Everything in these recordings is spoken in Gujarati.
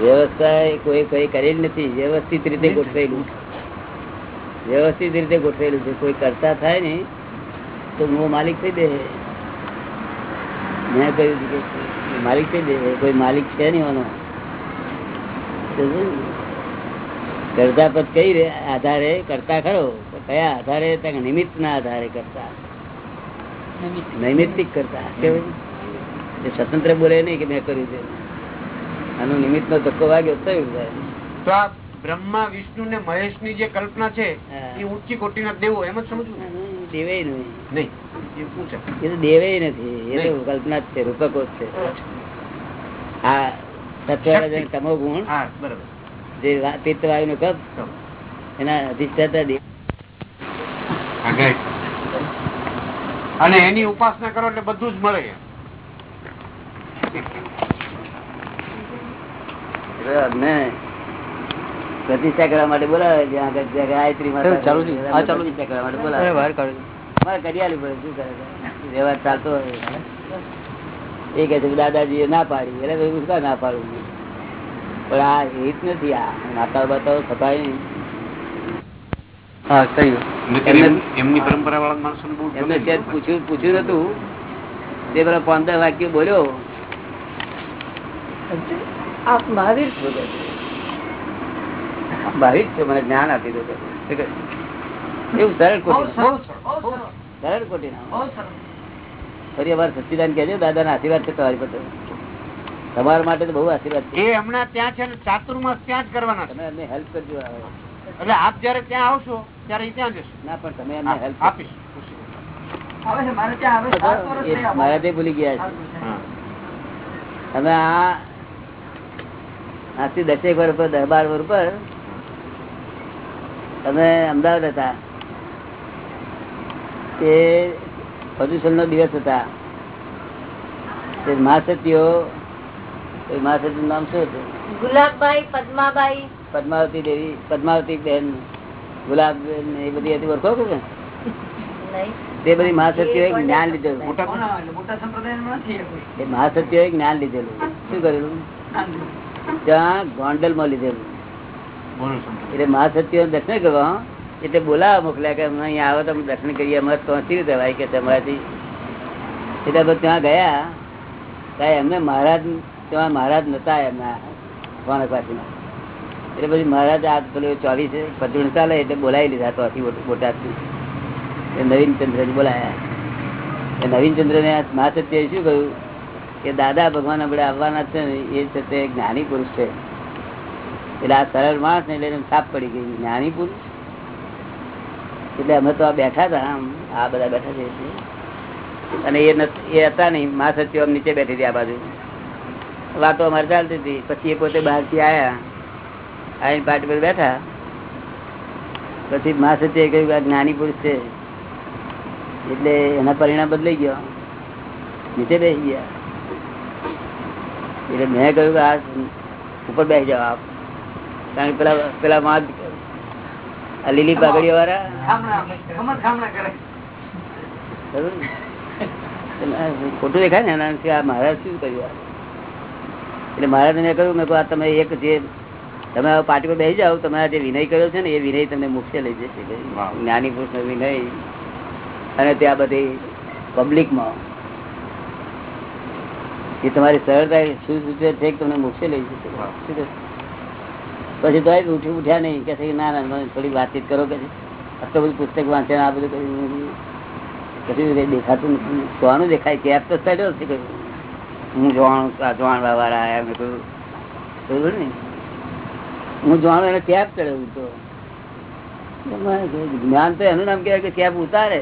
વ્યવસ્થા કોઈ કોઈ કરેલ નથી વ્યવસ્થિત રીતે ગોઠવેલું વ્યવસ્થિત રીતે ગોઠવેલું છે. કોઈ કરતા થાય ને તો હું માલિક થઈ દે. મેં કહ્યું કે માલિક થઈ દે. કોઈ માલિક છે નહીં એનો. કરતા પદ કઈ રે આધારે કરતા ખરો. કયા આધારે? નિમિત્ત ના આધારે કરતા. નૈમિત્તિક કરતા. કેવું? એ સ્વતંત્ર બોલે નહીં કે મેં કર્યું છે. આનો નિમિત્ત નો ધક્કો વાગ્યો થયું. તો આ બ્રહ્મા વિષ્ણુ ને મહેશની જે કલ્પના છે એ ઊંચી કોટી ના દેવો એમ જ સમજવું? દેવે નહીં. નહીં એ તો દેવે નથી એ તો કલ્પના જ છે રૂપકો જ છે આ સત્વરાજન તમો ગુણ જે વા- પિત્ત વાયુ નો કપ એના અધિષ્ઠાતા દેવ અને એની ઉપાસના કરો એટલે બધું જ મળે. પ્રતિષ્ઠા કરવા માટે બોલાવે છે. ગાયત્રી માતા ચાલુ છે. હા, ચાલુ છે. પ્રતિષ્ઠા કરવા માટે બોલાવે મારે કરી આલવું પડે શું કરે વ્યવહાર ચાલતો એ કહે છે કે ના પાડી. એટલે ભાઈ હું ના પાડું? પણ આ હિત નથી આ માતાઓ બાતાઓ સફાઈ નહીં. પૂછ્યું નતું. તે પેલા પંદર વાક્ય બોલ્યો. આપ મહાવીર છો કે છે. આપ મહાવીર છો મને જ્ઞાન આપી દો કે છે. કે એવું સરળ કોટી સરળ કોટી ફરી અમારે સચ્ચિદાન કહેજો દાદા ના આશીર્વાદ છે તમારી પાસે તમારા માટે તો બહુ આશીર્વાદ છે. એ હમણાં ત્યાં છે ચાતુર્માસ ત્યાં જ કરવાના તમે એમને હેલ્પ કરજો. એટલે આપ જયારે ત્યાં આવશો ત્યારે ત્યાં જશો. ના પણ તમે એમને હેલ્પ આપીશ. મહારાજે ભૂલી ગયા છે. તમે આ આજથી દસેક વર્ષ પર દસ બાર વર્ષ પર અમે અમદાવાદ હતા. એ પ્રદૂષણ નો દિવસ હતા. તે મહાસતીઓ મહાસતી નામ શું હતું? ગુલાબભાઈ પદ્માબાઈ. પદ્માવતી દેવી પદ્માવતી બેન ગુલાબ એ બધી હતી ઓળખો કે તે બધી મહાસતીઓ જ્ઞાન લીધેલું. મોટા એ મહાસતીઓ જ્ઞાન લીધેલું. શું કરેલું? ત્યાં ગોંડલમાં લીધેલું એટલે મા મહાસતીઓ દર્શન કરવા એટલે બોલાવા મોકલ્યા કે અહીંયા આવો તમે દર્શન કરીએ અમારે પહોંચી રીતે ભાઈ કે તમારાથી. એટલે ત્યાં ગયા. ત્યાં એમને મહારાજ ત્યાં મહારાજ નતા એમના વાણકવાસીના એટલે પછી મહારાજ આ પેલું ચોવીસ પદુણ ચાલે એટલે બોલાવી લીધા તો બોટાદથી. એ નવીનચંદ્ર બોલાયા. એ નવીનચંદ્ર ને મહાસત્ય શું કહ્યું? કે દાદા, ભગવાન આપણે આવવાના છે એ છે તે જ્ઞાની પુરુષ છે. એટલે આ સરળ માણસ ને એટલે સાફ પડી ગઈ. જ્ઞાની પુરુષ? એટલે અમે તો આ બેઠા હતા આમ, આ બધા બેઠા છે અને એ એ હતા નહીં મા સચિવ નીચે બેઠી હતી આ બાજુ. વાતો અમારે ચાલતી હતી. પછી એ પોતે બહારથી આયા. આવીને પાટી પર બેઠા. પછી મા સચિવે કહ્યું કે જ્ઞાની પુરુષ છે. એટલે એના પરિણામ બદલાઈ ગયો. નીચે બેસી ગયા. એટલે મેં કહ્યું કે આ ઉપર બેસી જાવ આપ. કારણ કે પેલા પેલા માં લીલી પાઘડીઓ વાળા ખોટું દેખાય ને એનાથી આ મહારાજ શું કર્યું એટલે મહારાજ મેં કહ્યું મેં આ તમે એક જે તમે આ પાર્ટી પર બેસી જાઓ તમે આ જે વિનય કર્યો છે ને એ વિનય તમને મુખ્ય લઈ જશે. જ્ઞાની પુરુષ વિનય. અને ત્યાં બધી પબ્લિકમાં એ તમારી સરળતા શું સૂચવે છે તમને મોક્ષે લઈ જશે? પછી તો ઉઠી ઉઠ્યા નહીં, કે ના ના થોડી વાતચીત કરો, કે આટલું બધું પુસ્તક વાંચે આ બધું કર્યું કશું દેખાતું નથી. જોવાનું દેખાય કેપ તો ચડ્યો છે કહ્યું હું જોવાનું, આ જોણવા વાળા આયા, મેં કહ્યું બરોબર ને? હું જોવાનું એને કેપ ચડ્યો હું તો જ્ઞાન તો એનું નામ કહેવાય કે કેપ ઉતારે.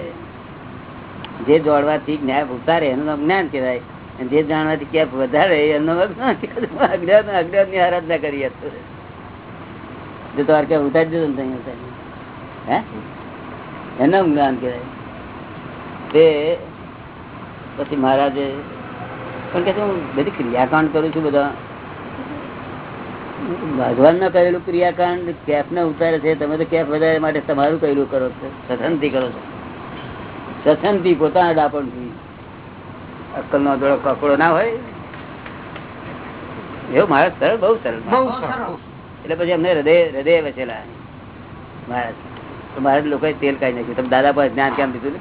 જે જોડવાથી જ્ઞાન ઉતારે, એનું નામ જ્ઞાન કહેવાય. જે જાણવાથી કેપ વધારે, એનું નામ અજ્ઞાન અજ્ઞાનની આરાધના કરી તમારે કેપ ઉતારી દીધું ને તો હે? એનો જ્ઞાન કહેવાય. તે પછી મહારાજે પણ કે હું બધી ક્રિયાકાંડ કરું છું બધા. ભગવાન ના કરેલું ક્રિયાકાંડ કેફ ને ઉતારે છે, તમે તો કેફ વધારે માટે તમારું કરેલું કરો છો. સથનથી કરો છો. સથનથી પોતાના ડાપણથી. અક્કલ નો થોડો કકડો ના હોય. એવું મહારાજ સરળ બહુ સરળ. એટલે પછી અમને હૃદય હૃદય વસેલા. મહારાજ તો મહારાજ લોકોએ તેલ કાઢી નાખ્યું. તમે દાદા પાસે જ્ઞાન કેમ દીધું ને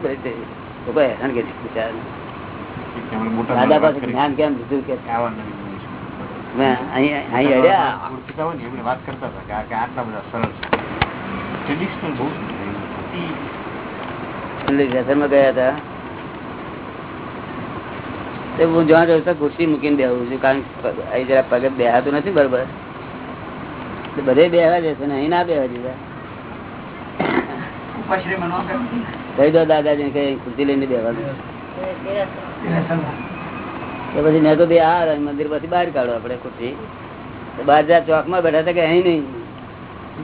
લોકો હેરાન મોટા દાદા પાસે જ્ઞાન કેમ દીધું કે? આવા નવી નવી છે. મેં અહીં અહીં અડ્યા. ઓળખીતા હોય ને વાત કરતા હતા કે આ- બધા સરળ બહુ છે. ગયા હતા. તે હું જ્યાં જાઉં તો ખુરશી મૂકીને બેહું છું કારણ કે અહીં જરા પગે બેહાતું નથી બરોબર. બધે બેહવા જશે ને અહીં ના બેહવા દીધા. કહી દો દાદાજી કઈ ખુરશી લઈને બેહવાનું તો પછી મેં તો બે આ મંદિર પછી બહાર કાઢો આપણે ખુરશી. બહાર જ્યાં ચોકમાં બેઠા હતા કે અહીં નહીં.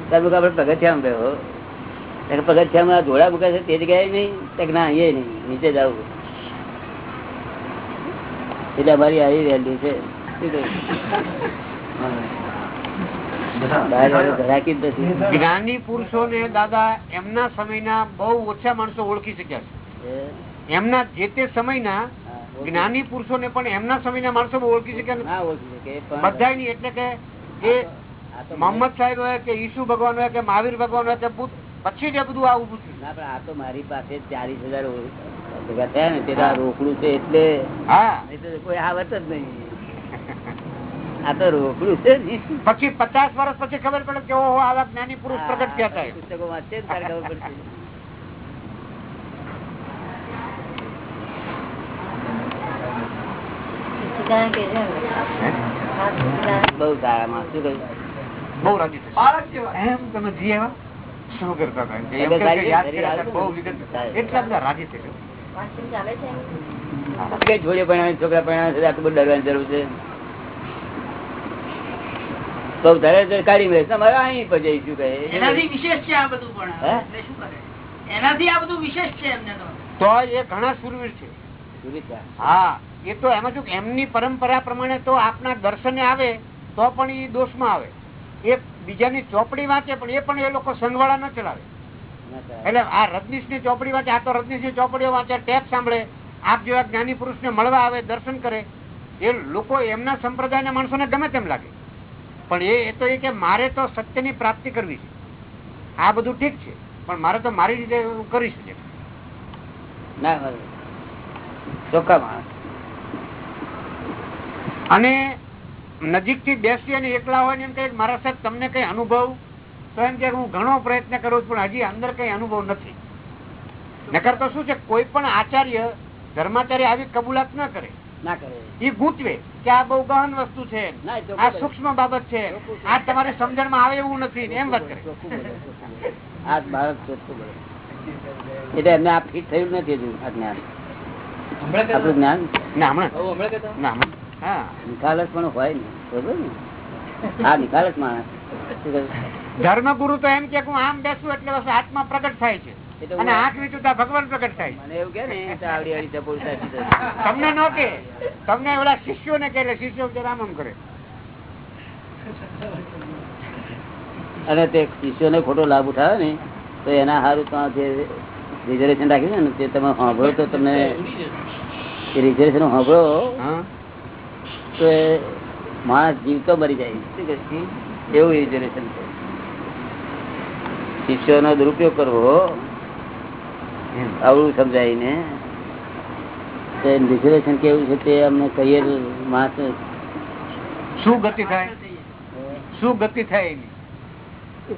કહ્યું આપણે પગથિયામાં બેહો. પગથિયામાં ઘોડા મૂકે છે તે જગ્યાએ નહીં? ના અહીંયા નહીં નીચે જ આવું. એટલે અમારી આવી વેલ્યુ છે. જ્ઞાની પુરુષો પુરુષોને દાદા એમના સમયના બહુ ઓછા માણસો ઓળખી શક્યા છે. એમના જે તે સમયના જ્ઞાની પુરુષોને પણ એમના સમયના માણસો ઓળખી શક્યા બધા એટલે કે એ મોહમ્મદ સાહેબ હોય કે ઈસુ ભગવાન હોય કે મહાવીર ભગવાન હોય કે બુદ્ધ પછી જ બધું આવું પૂછ્યું આ તો મારી પાસે ચાલીસ હજાર ને રોકડું છે એટલે કોઈ આવત જ નહીં. આ તો રોકડું છે પછી પચાસ વર્ષ પછી ખબર પડે કે ઓહો આવા જ્ઞાની પુરુષ પ્રગટ થયા પુસ્તકો વાંચે ખબર પડશે. સારા માં શું કહ્યું? બહુ રાજી એમ તમે જી? શું કરતા હતા? એટલા બધા રાજી થઈ એમ? કઈ છોડીઓ પરણાવે છોકરા પરણાવે આટલું બધું ડરવાની જરૂર છે. બહુ તારે કાઢી મેળે. તમારે અહીં પર જઈશું કહે એનાથી વિશેષ છે આ બધું પણ શું કરે? એનાથી આ બધું વિશેષ છે એમને તો. તો એ ઘણા સુરવીર છે. હા એ તો એમાં જો એમની પરંપરા પ્રમાણે તો આપના દર્શને આવે તો પણ એ દોષમાં આવે. એ બીજાની ચોપડી વાંચે પણ એ પણ એ લોકો સંગવાળા ન ચલાવે. એટલે આ રજનીશની ચોપડી વાંચે આ તો રજનીશની ચોપડીઓ વાંચે ટેપ સાંભળે. આપ જેવા જ્ઞાની પુરુષ ને મળવા આવે દર્શન કરે એ લોકો એમના સંપ્રદાયના માણસોને ગમે તેમ લાગે. પણ એ એ તો એ કે મારે તો સત્યની પ્રાપ્તિ કરવી છે. આ બધું ઠીક છે પણ મારે તો મારી રીતે હું કરીશ છે ના ચોખ્ખા માણસ. અને નજીકથી બેસી અને એકલા હોય ને એમ કે મારા સાહેબ તમને કઈ અનુભવ તો એમ કે હું ઘણો પ્રયત્ન કરું છું પણ હજી અંદર કઈ અનુભવ નથી. નકર તો શું છે કોઈ પણ આચાર્ય ધર્માચાર્ય આવી કબૂલાત ન કરે. ના કરે. એ ગૂંચવે કે આ બહુ ગહન વસ્તુ છે ના, એ ચોખ્ખું આ સૂક્ષ્મ બાબત છે આ તમારી સમજણમાં આવે એવું નથી એમ વાત કરે. ચોખ્ખું બોલે, ચોખ્ખું બોલે. આ ભારત ચોખ્ખું બોલે. એટલે એમને આ ફિટ થયું નથી હજુ આ જ્ઞાન. આપણું જ્ઞાન? ના હમણાં. ના હમણાં. હા. નિખાલસ પણ હોય ને બરોબર ને? હા નિખાલસ માણસ. શું ગુરુ તો એમ કે હું આમ બેસું એટલે બસ આત્મા પ્રગટ થાય છે. અને આંખ નીચું ત્યાં ભગવાન પ્રગટ થાય મને એવું કે ને. તમને ન કે. તમને એવડા શિષ્યો ને કે શિષ્યો કે આમ કરે. અને તે શિષ્યોને ખોટો લાભ ઉઠાવે ને તો એના સારું તો જે રિઝર્વેશન રાખ્યું છે ને તે તમે સાંભળો તો તમને રિઝર્વેશન સાંભળો હા. તો માણસ જીવતો મરી જાય? એવું રિઝર્વેશન છે. શિષ્યોનો દુરુપયોગ કરવો આવડું સમજાવીને તો રિઝર્વેશન કેવું છે તે અમને કહીએ માસ શું ગતિ થાય? શું ગતિ થાય એની?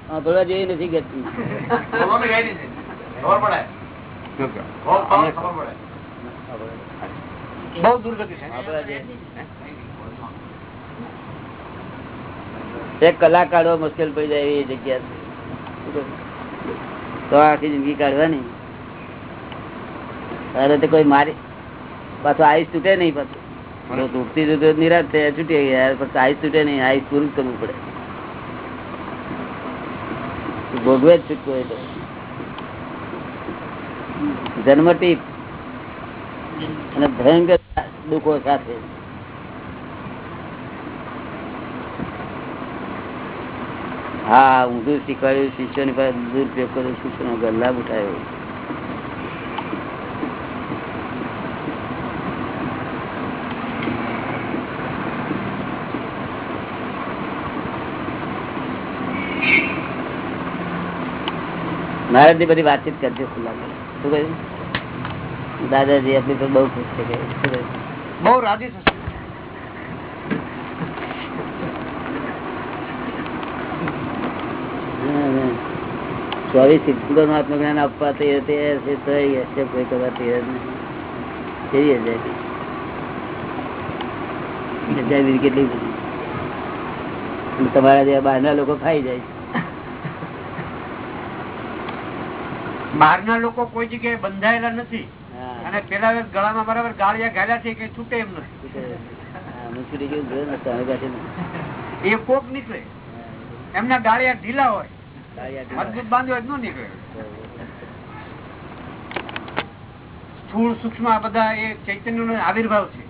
સાંભળવા જેવી નથી ગતિ. જો કે. અમને બહુ દુર્ગતિ છે. એક કલાક મુશ્કેલ પડી જાય એવી જગ્યા? તો આખી જિંદગી કાઢવાની. અરે કોઈ મારી, પાછું આઈસ તૂટે નહીં પાછું. તૂટતી તૂટે પૂરું કરવું પડે. ભોગવે જ છૂટકો એ અને ભયંકર દુઃખો સાથે. ہاں دور سیکچی کرتے دادا جی ابھی تو بہت خوش تھے ચોવીસ સિદ્ધાંતો નું આત્મજ્ઞાન આપવા તો કોઈ કરવા તૈયાર નથી કેવી અજાયબી? અજાયબી કેટલી બધી તમારા જેવા બહારના લોકો ખાઈ જાય. બહારના લોકો કોઈ જગ્યાએ બંધાયેલા નથી. અને પેલા ગળામાં બરાબર ગાળિયા ગાળ્યા છે કે છૂટે એમ નથી. એ કોક નીકળે એમના ગાળિયા ઢીલા હોય. મજબૂત બાંધ્યો ન નીકળે. સ્થૂળ સૂક્ષ્મ આ બધા એ ચૈતન્ય નો આવિર્ભાવ છે.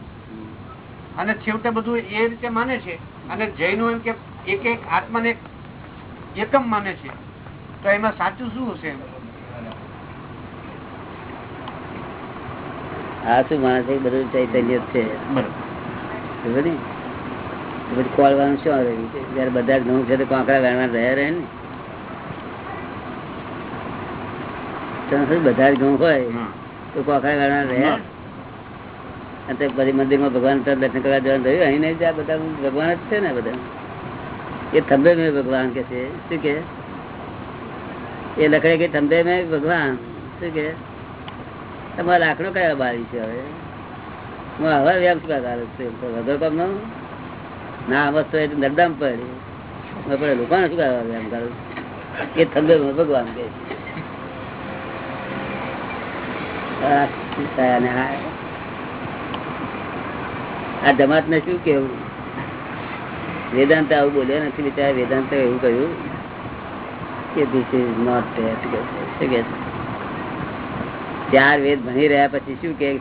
અને છેવટે બધું એ રીતે માને છે અને જૈનો એમ કે એક એક આત્માને એકમ માને છે. તો એમાં સાચું શું હશે? આ શું માણસ છે બધું ચૈતન્ય છે? બરોબર. ને? તો પછી ખોલવાનું શું આવે? જયારે બધા ઘઉં છે તો કોકડા વેણવા રહ્યા રહે ને? તો બધા ઘઉં હોય તો કાંકરા વેણવા રહ્યા. અને પછી મંદિરમાં ભગવાન દર્શન કરવા જવાનું થયું. અહીં નહીં જાય બધા ભગવાન જ છે ને બધા. એ થંભે મેં ભગવાન કે છે. શું કે? એ લખડે કે થંભે મેં ભગવાન. શું કે? તમારા લાકડો કયા બારી છે હવે? હું હવે વ્યાપ કાઢું છું? વગર કામનો? ના આ વસ્તુ એ નરદામ પડી. લોકોને શું કરવા વ્યામ કાઢું એ થંભે મેં ભગવાન કે છે. આ જમાત ને શું કેવું વેદાંત આવું બોલ્યો નથી બિચારા વેદાંત એવું કહ્યું કે ધીસ ઇઝ નોટ શું કે ચાર વેદ ભણી રહ્યા પછી શું કે.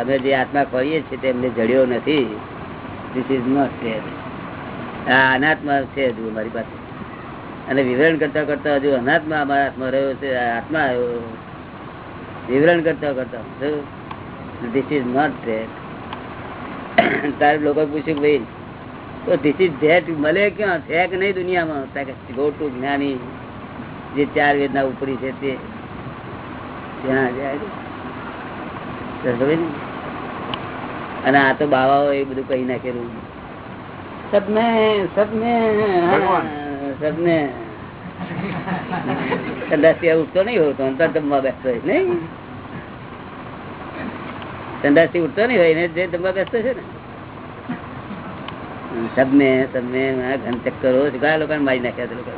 અમે જે આત્મા ખોઈએ છીએ તેમને જડ્યો નથી. This is not dead. આ અનાત્મા છે હજુ અમારી પાસે. અને વિવરણ કરતા કરતા હજુ અનાત્મા અમારા હાથમાં રહ્યો છે આત્મા આવ્યો વિવરણ કરતા કરતા. ધીસ ઇઝ નોટ ધેટ તારે લોકો પૂછ્યું ભાઈ તો ધીસ ઇઝ ધેટ મળે ક્યાં? છે કે નહીં દુનિયામાં? ગો ટુ જ્ઞાની જે ચાર વેદના ઉપરી છે તે. ત્યાં જાય? અને આ તો બાવાઓ એ બધું કહી નાખેલું. સબને સબને. સબને સંદાસ ઉઠતો નહીં હોતો અંતર જમવા બેસતો હોય, નહીં? સંદાસી ઉઠતો નહીં હોય જે જમવા બેસતો છે ને. સબને સબને ઘન ચક્કરો ઘણા લોકોને મારી નાખ્યા લોકો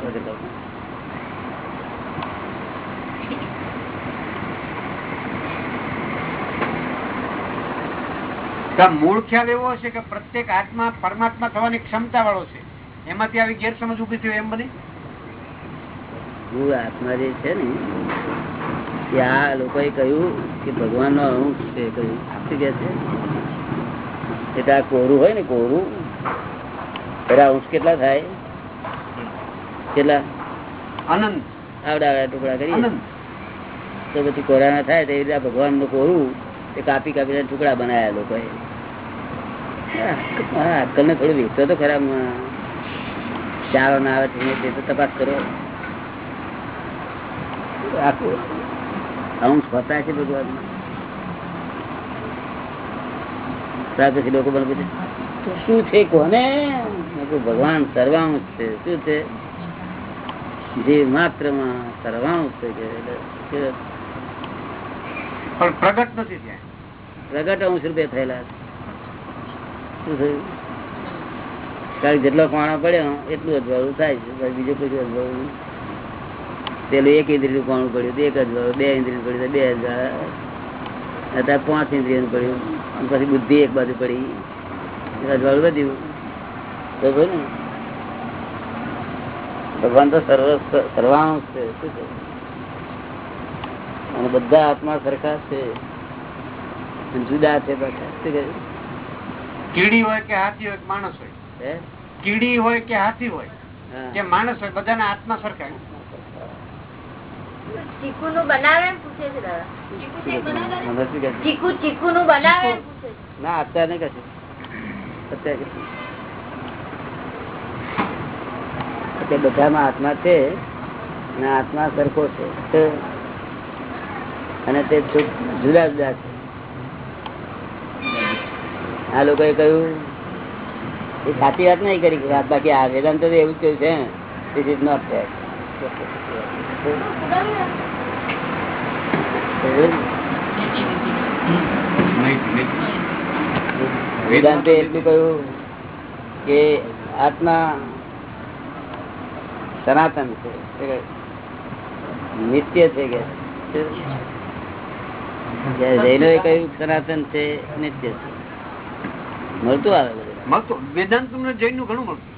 મૂળ ખ્યાલ એવો હશે કે પ્રત્યેક આત્મા પરમાત્મા થવાની ક્ષમતા વાળો છે. એમાંથી આવી ગેરસમજ ઊભી થયું એમ બની? હું આત્મા જે છે ને કે આ લોકોએ કહ્યું કે ભગવાન નો અંશ છે કહ્યું. શું કે છે? એટલે આ કોરું હોય ને કોરું. એના અંશ કેટલા થાય? કેટલા? આનંદ આવડા આવડા ટુકડા કરીએ. તો પછી કોરાના થાય તો એ રીતે ભગવાનનું કોરું તે કાપી કાપીને ટુકડા બનાવ્યા લોકોએ. આજકાલ ને થોડું વીકતો તો ખરા મ- ચારો ના આવે છે તો તપાસ કરો. આખું છે ભગવાન પછી લોકો મને પૂછે શું છે કોને? ભગવાન સર્વાંશ છે. શું છે? જે માત્રમાં સર્વાંશ છે કે એટલે કે પણ પ્રગટ નથી ત્યાં પ્રગટ અંશ રૂપે થયેલા શું થયું? કારણ કે જેટલો પાણો પડ્યો એટલું અજવાળું થાય છે. બીજું કોઈ અજવાળું નહીં. પેલું એક ઇન્દ્રિયનું કોણ પડ્યું એક અજવાળું બે ઇન્દ્રિયનું પડ્યું બે અજવાળા અત્યારે પાંચ ઇન્દ્રિયનું પડ્યું અને પછી બુદ્ધિ એક બાજુ પડી. અજવાળું વધ્યું તો ને ભગવાન તો સર્વ સર્વાંશ છે. શું છે? અને બધા આત્મા સરખા છે. જુદા છે? કીડી હોય કે હાથી હોય માણસ હોય? કીડી હોય કે હાથી હોય. કે માણસ હોય બધાના આત્મા સરખા ચીકુ નું બનાવે એમ પૂછે છે દાદા. મને શું કહે છે? ચીકુ ચીકુ નું બનાવે એમ પૂછે ના અત્યારે નહીં કશું અત્યારે કશું. બધામાં આત્મા છે અને આત્મા સરખો છે. અને તે જુદા જુદા છે. આ લોકોએ કહ્યું એ સાચી વાત નહીં કરી બાકી આ વેદાંત તો એવું જ કહ્યું છે ધીસ ઇઝ નોટ વેદાંતે એટલું કહ્યું કે આત્મા સનાતન છે. નિત્ય છે કે જૈનો એ કહ્યું સનાતન છે, નિત્ય છે. મળતું આવે મળતું. વેદાંત ને જૈનનું ઘણું મળતું.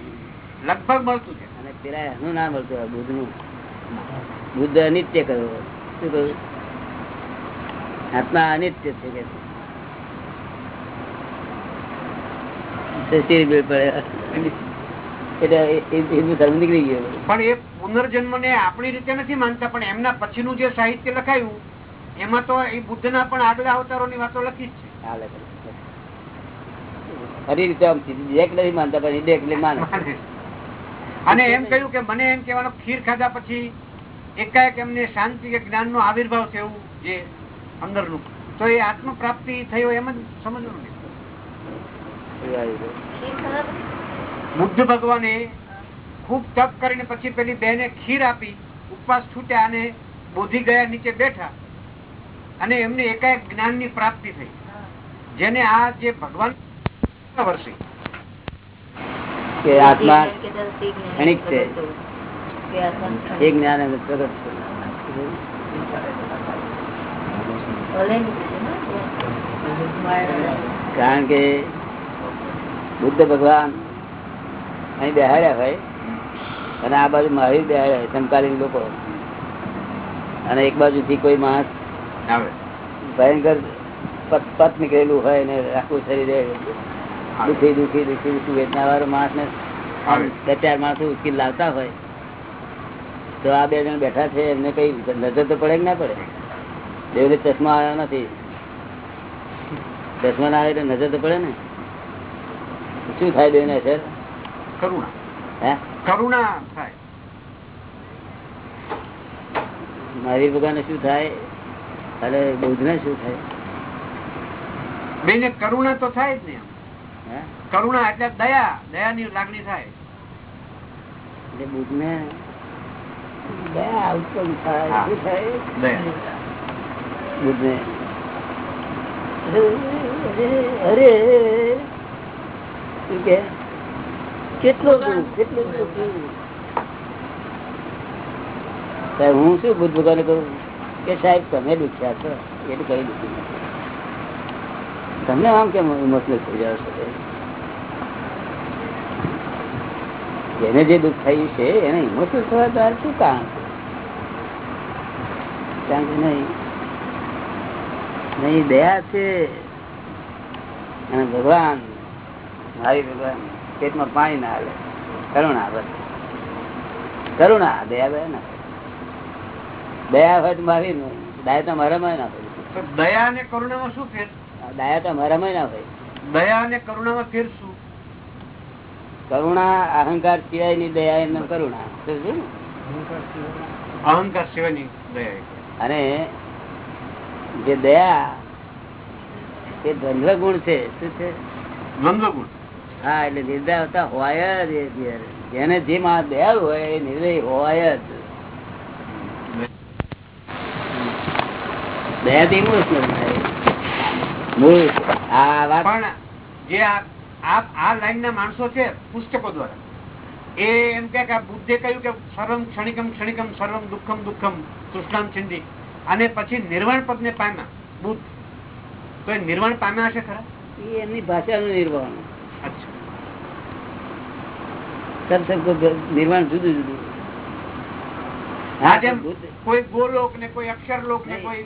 લગભગ મળતું છે. પેલા એનું નામ હતું બુદ્ધનું બુદ્ધ અનિત્ય કહ્યું શું કહ્યું આત્મા અનિત્ય છે કે એ- એ- પણ એ પુનર્જન્મ ને આપણી રીતે નથી માનતા પણ એમના પછીનું જે સાહિત્ય લખાયું એમાં તો એ બુદ્ધના પણ આગલા અવતારો ની વાતો લખી જ છે. ખરી રીતે આમ નથી માનતા પણ indirectly માને અને એમ કહ્યું કે મને એમ કહેવાનો ખીર ખાધા પછી એકાએક એમને શાંતિ કે જ્ઞાન નો આવિર્ભાવ થયું જે અંદરનું. તો એ આત્મ પ્રાપ્તિ થયો એમ જ સમજવું બુદ્ધ ભગવાને ખૂબ તપ કરીને પછી પેલી બેને ખીર આપી, ઉપવાસ છૂટ્યા અને બોધી ગયા નીચે બેઠા. અને એમને એકાએક જ્ઞાનની પ્રાપ્તિ થઈ. જેને આ જે ભગવાન વર્ષે કે આત્મા ક્ષણિક છે. એ જ્ઞાન પ્રગટ છે કારણ કે બુદ્ધ ભગવાન અહીં બેહાડ્યા હોય અને આ બાજુ મહાવીર બેહાડ્યા હોય સમકાલીન લોકો. અને એક બાજુથી કોઈ માણસ ભયંકર પત પત નીકળેલું હોય ને આખું શરીરે દુખી દુખી દુખી દુખી વેદના વાળો માણસ ને બે ચાર માણસો ઉકેલ લાવતા હોય તો આ બે જણ બેઠા છે એમને કઈ નજર તો પડે કે ના પડે? દેવને ચશ્મા આવ્યા નથી. ચશ્મા ના આવે એટલે નજર તો પડે ને? શું થાય દેવને અસર? કરુણા. હે? કરુણા થાય. મહાવીર ભગવાન શું થાય? અને બુદ્ધ ને શું થાય? બેને કરુણા તો થાય જ ને કરુણા એટલે દયા ની લાગણી થાય. એટલે બુદ્ધ ને દયા ઉત્પન્ન થાય થાય. બુદ્ધ ને અરે શું કે કેટલો કેટલું હું શું બુદ્ધ ભગવાન કહું? કે સાહેબ તમે દુખ્યા છો. એટલું કઈ દુઃખી નથી. તમને આમ કેમ ઇમોશનલ થઈ જાવ છો? જેને જે દુઃખ થયું છે, એને ઇમોશનલ થવા દ્વારા શું કારણ કારણ કે નહીં નહીં દયા છે. અને ભગવાન, મારી ભગવાન, પેટમાં પાણી ના આવે કરુણા બસ કરુણા, દયા દયા ના દયા હોય મારી તો મારામાં ના હોય દયા અને કરુણામાં શું ફેર? દયા તો મારામાં ના ભાઈ દયા અને કરુણામાં ફેર શું? કરુણા અહંકાર સિવાયની દયા એમ કરુણા. અહંકાર સિવાયની દયા અને જે દયા એ દ્વંદ્વ ગુણ છે. શું છે? દ્વંદ્વ ગુણ હા એટલે નિર્દયતા હોય જ એ જ્યારે. જેને જે માં દયા હોય એ નિર્દય હોય જ. દયાથી ઇમોશનલ થાય. પણ જે આ આ- આ લાઈન માણસો છે પુસ્તકો દ્વારા. એ એમ કે બુદ્ધે કહ્યું કે સર્વમ ક્ષણિકમ ક્ષણિકમ સર્વમ દુઃખમ દુઃખમ તૃષ્ણામ છિંદી અને પછી નિર્વાણ પદ ને પામ્યા. બુદ્ધ. તો એ નિર્વાણ પામ્યા હશે ખરા? એ એમની ભાષાનું નિર્વાણ. નિર્વાણ જુદું જુદું. હા જેમ કોઈ ગોલોક ને કોઈ અક્ષર લોક ને કોઈ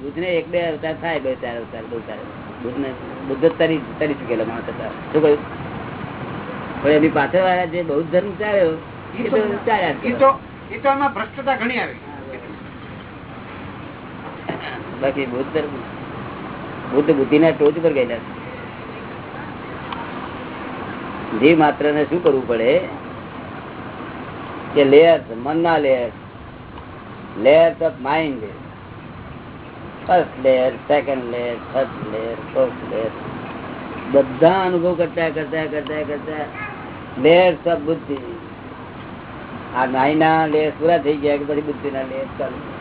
બુદ્ધ ને એક બે અવતાર થાય બે ચાર અવતાર બહુ સારા બુદ્ધ ને બુદ્ધ તરી તરી ચુકેલા માણસ હતા. શું કહ્યું? પણ એની પાછળ વાળા જે બૌદ્ધ ધર્મ ચાલ્યો એ તો તો ચાલ્યા જ તો એમાં ભ્રષ્ટતા ઘણી આવી. બાકી બુદ્ધ ધર્મ બુદ્ધ બુદ્ધિ ના ટોચ પર ગયેલા. જીવ માત્ર ને શું કરવું પડે? કે લેયર મન ના layer layers of mind. First layer second layer third layer fourth layer. બધા અનુભવ કરતા કરતા કરતા કરતા layers સબ બુદ્ધિ. આ નાઈના layers પૂરા થઈ ગયા કે પછી બુદ્ધિના layers ચાલુ.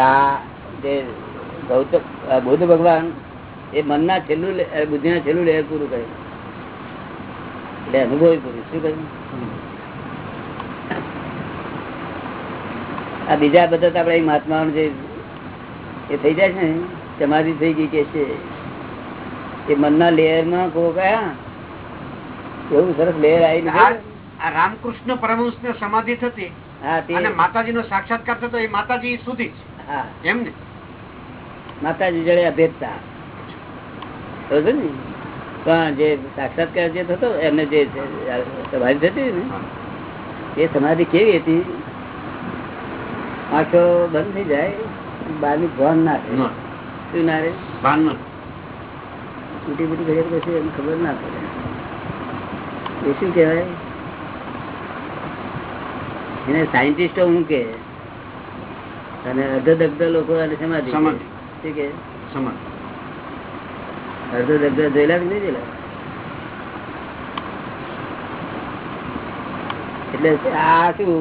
આ જે ગૌતમ બુદ્ધ ભગવાન એ મનના છેલ્લું અ, બુદ્ધિના છેલ્લું લેયર પૂરું કરે એટલે અનુભવ પૂરું. શું કહ્યું? આ બીજા બધા આપણે આપડે જે એ થઈ જાય છે ને? તમારી થઈ ગઈ કે છે? એ મનના લેયરમાં કો કયા એવું સરસ લેયર આવી રામકૃષ્ણ પરમહંસ ને સમાધિ થતી અને માતાજી નો સાક્ષાત્કાર થતો એ માતાજી સુધી જ. એમ ને? માતાજી જડે અભેદતા. ને? પણ જે સાક્ષાત્કાર જે થતો એમને જે સમાધિ થતી ને એ સમાધિ કેવી હતી? આંખો બંધ થઈ જાય. બહારની ભાન ના રહે શું ના રહે ભાન ના. મોટી મોટી ઘડિયાળ પછી એમ ખબર ના પડે. એ શું કહેવાય? એને સાયન્ટિસ્ટો હું કે અને અર્ધ દગ્ધ લોકો અને સમાધિ. શું કે સમાધિ. અડધો દગ્ધ જોયેલા કે નહીં જોયેલા? એટલે આ શું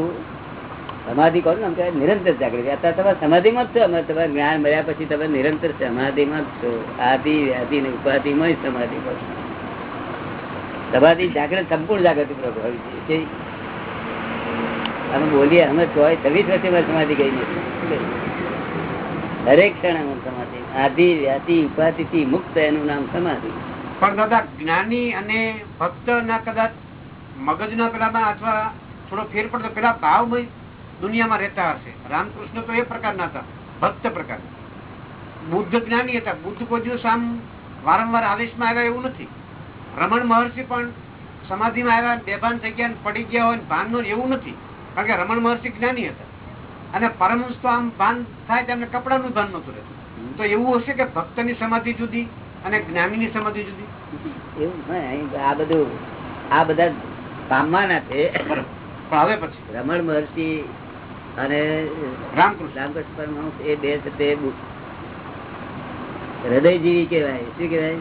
સમાધિ કહો ને તમે નિરંતર જાગૃતિ. અત્યારે તમે સમાધિમાં જ છો? અમે તમારે જ્ઞાન મળ્યા પછી તમે નિરંતર સમાધિમાં જ છો. આદિ વ્યાધિ ને ઉપાધિમાં જ સમાધિ કરો. સમાધિ જાગૃત, સંપૂર્ણ જાગૃતિ હોવી જોઈએ. અમે બોલીએ, અમે ચોય છવ્વીસ વર્ષે મારી સમાધિ ગઈ નથી દરેક ક્ષણે અમે સમાધિ. આદિ વ્યાધિ ઉપાધિ થી મુક્ત એનું નામ સમાધિ. પણ દાદા, જ્ઞાની અને ભક્ત ના કદાચ મગજ ના પેલામાં અથવા થોડો ફેર પડતો પેલા ભાવમય દુનિયામાં રહેતા હશે. રામકૃષ્ણ તો એ પ્રકારના હતા ભક્ત પ્રકાર બુદ્ધ જ્ઞાની હતા. બુદ્ધ કોઈ દિવસ આમ વારંવાર આવેશમાં આવ્યા એવું નથી. રમણ મહર્ષિ પણ સમાધિમાં આવ્યા બેભાન થઈ ગયા પડી ગયા હોય ને ભાન એવું નથી. કારણ કે રમણ મહર્ષિ જ્ઞાની હતા. અને પરમહંસ તો આમ ભાન થાય તેમને કપડાનું ભાન નતું રહેતું. તો એવું હશે કે ભક્તની સમાધિ જુદી અને જ્ઞાનીની સમાધિ જુદી? એવું આ બધું આ બધા પામવાના છે. પણ હવે પછી? રમણ મહર્ષિ અને રામકૃષ્ણ. રામકૃષ્ણ પરમહંસ એ બે છે તે હૃદયજીવી કેવાય શું કેવાય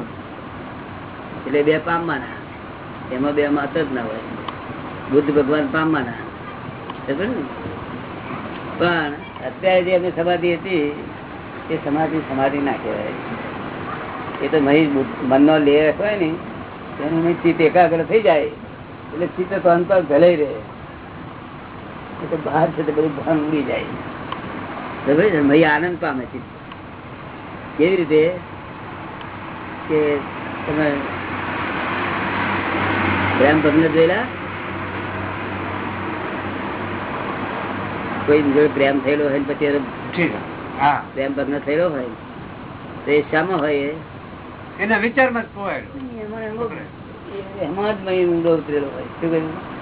એટલે બે પામવાના. એમાં બે મત જ ના હોય. બુદ્ધ ભગવાન પામવાના? પણ અત્યારે જે એમની સમાધિ હતી એ સમાધિ સમાધિ ના કહેવાય. એ તો મહી મનનો લેહ હોય ને એનું ચિત્ત એકાગ્ર થઈ જાય. એટલે ચિત્ત તો અંતર ભલાઈ રહે. તો બહાર છે તો બધું ભાન ઉડી જાય. ભાઈ આનંદ પામે છે. કેવી રીતે? કે તમે પ્રેમ ભગ્ન જોયેલા? કોઈ પ્રેમ થયેલો હોય પછી પ્રેમ ભગ્ન થયેલો હોય તો એ શામાં હોય એના વિચારમાં જ એમાં જ ઊંડો ઉતરેલો હોય. શું કહ્યું?